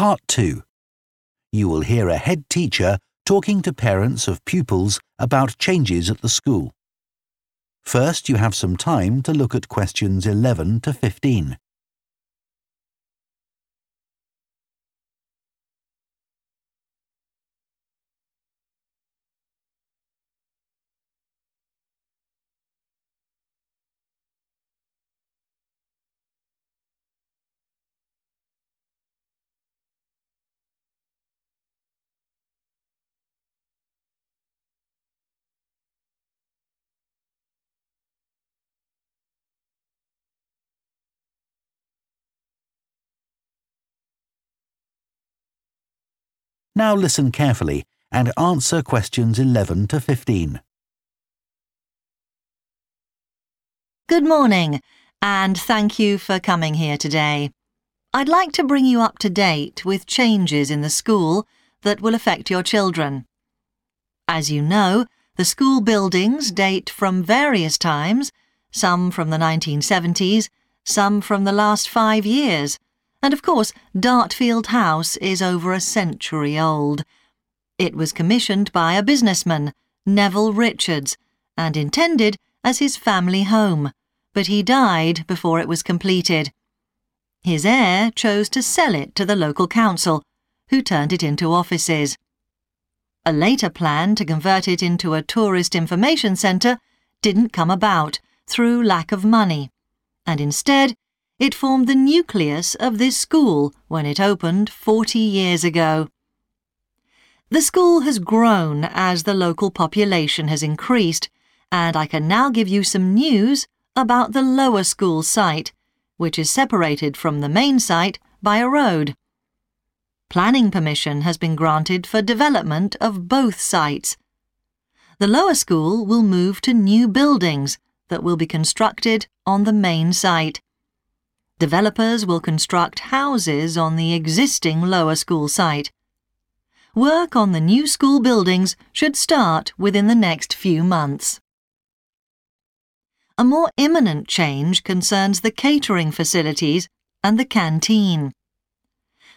Part 2. You will hear a head teacher talking to parents of pupils about changes at the school. First, you have some time to look at questions 11 to 15. Now listen carefully and answer questions 11 to 15. Good morning, and thank you for coming here today. I'd like to bring you up to date with changes in the school that will affect your children. As you know, the school buildings date from various times, some from the 1970s, some from the last five years, and of course, Dartfield House is over a century old. It was commissioned by a businessman, Neville Richards, and intended as his family home, but he died before it was completed. His heir chose to sell it to the local council, who turned it into offices. A later plan to convert it into a tourist information centre didn't come about through lack of money, and instead it formed the nucleus of this school when it opened 40 years ago. The school has grown as the local population has increased, and I can now give you some news about the lower school site, which is separated from the main site by a road. Planning permission has been granted for development of both sites. The lower school will move to new buildings that will be constructed on the main site. Developers will construct houses on the existing lower school site. Work on the new school buildings should start within the next few months. A more imminent change concerns the catering facilities and the canteen.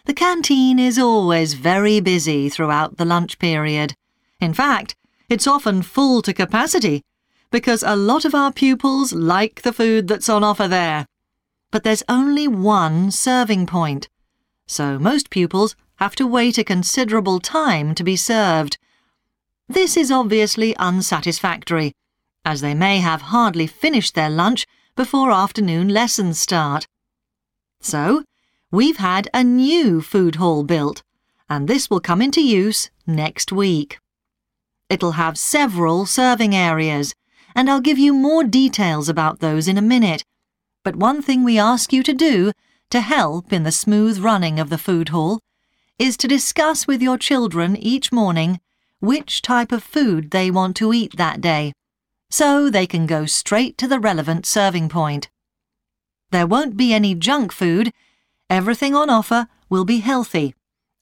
The canteen is always very busy throughout the lunch period. In fact, it's often full to capacity because a lot of our pupils like the food that's on offer there but there's only one serving point, so most pupils have to wait a considerable time to be served. This is obviously unsatisfactory, as they may have hardly finished their lunch before afternoon lessons start. So, we've had a new food hall built, and this will come into use next week. It'll have several serving areas, and I'll give you more details about those in a minute but one thing we ask you to do to help in the smooth running of the food hall is to discuss with your children each morning which type of food they want to eat that day, so they can go straight to the relevant serving point. There won't be any junk food, everything on offer will be healthy,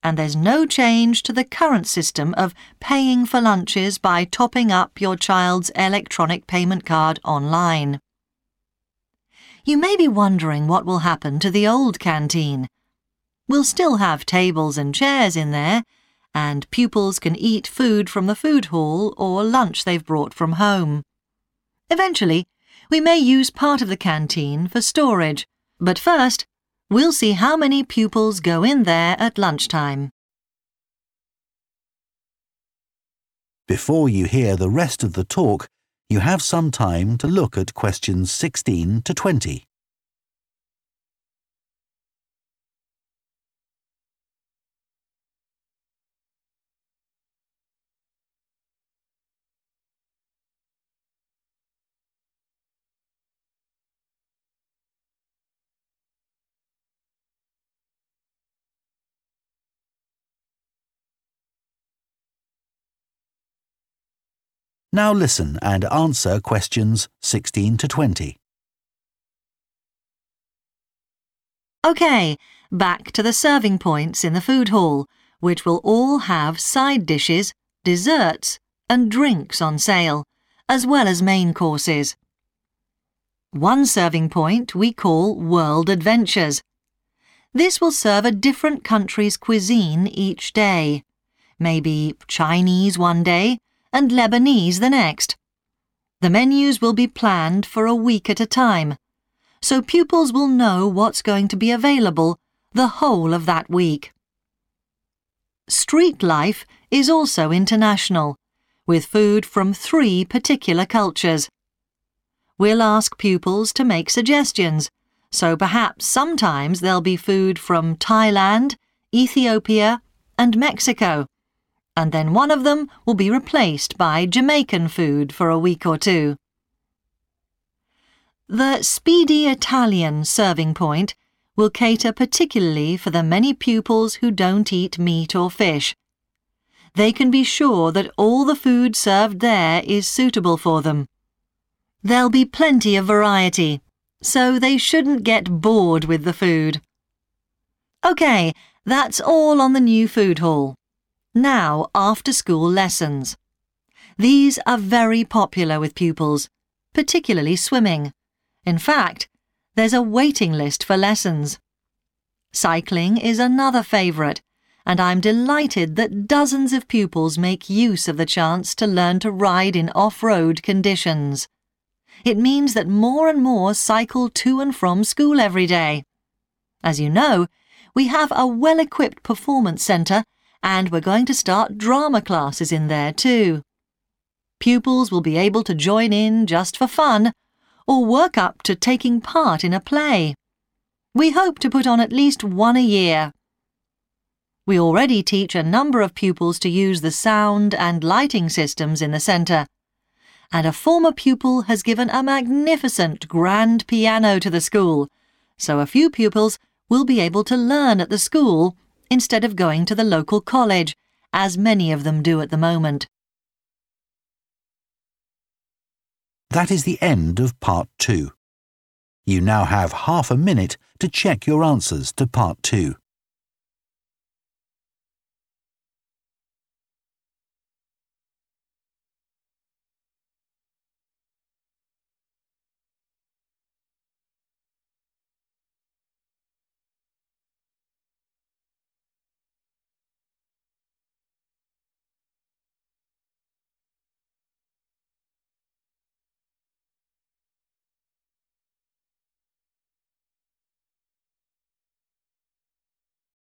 and there's no change to the current system of paying for lunches by topping up your child's electronic payment card online. You may be wondering what will happen to the old canteen. We'll still have tables and chairs in there, and pupils can eat food from the food hall or lunch they've brought from home. Eventually, we may use part of the canteen for storage, but first, we'll see how many pupils go in there at lunchtime. Before you hear the rest of the talk, you have some time to look at questions 16 to 20. Now listen and answer questions 16 to 20. OK, back to the serving points in the food hall, which will all have side dishes, desserts, and drinks on sale, as well as main courses. One serving point we call World Adventures. This will serve a different country's cuisine each day. Maybe Chinese one day and Lebanese the next. The menus will be planned for a week at a time, so pupils will know what's going to be available the whole of that week. Street life is also international, with food from three particular cultures. We'll ask pupils to make suggestions, so perhaps sometimes there'll be food from Thailand, Ethiopia, and Mexico, and then one of them will be replaced by Jamaican food for a week or two. The Speedy Italian serving point will cater particularly for the many pupils who don't eat meat or fish. They can be sure that all the food served there is suitable for them. There'll be plenty of variety, so they shouldn't get bored with the food. OK, that's all on the new food hall. Now, after school lessons. These are very popular with pupils, particularly swimming. In fact, there's a waiting list for lessons. Cycling is another favourite, and I'm delighted that dozens of pupils make use of the chance to learn to ride in off-road conditions. It means that more and more cycle to and from school every day. As you know, we have a well-equipped performance centre and we're going to start drama classes in there too. Pupils will be able to join in just for fun or work up to taking part in a play. We hope to put on at least one a year. We already teach a number of pupils to use the sound and lighting systems in the centre. And a former pupil has given a magnificent grand piano to the school, so a few pupils will be able to learn at the school instead of going to the local college, as many of them do at the moment. That is the end of part two. You now have half a minute to check your answers to part two.